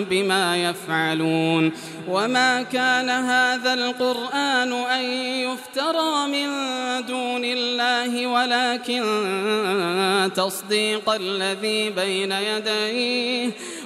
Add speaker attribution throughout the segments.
Speaker 1: بما يفعلون وما كان هذا القرآن أن يفترى من دون الله ولكن تصديق الذي بين يديه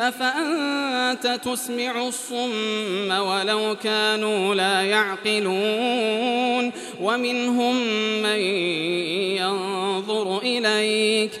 Speaker 1: أفأنت تسمع الصم ولو كانوا لا يعقلون ومنهم من ينظر إليك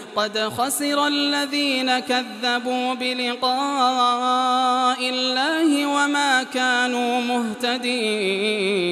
Speaker 1: قد خسر الذين كذبوا بلقاء الله وما كانوا مهتدين.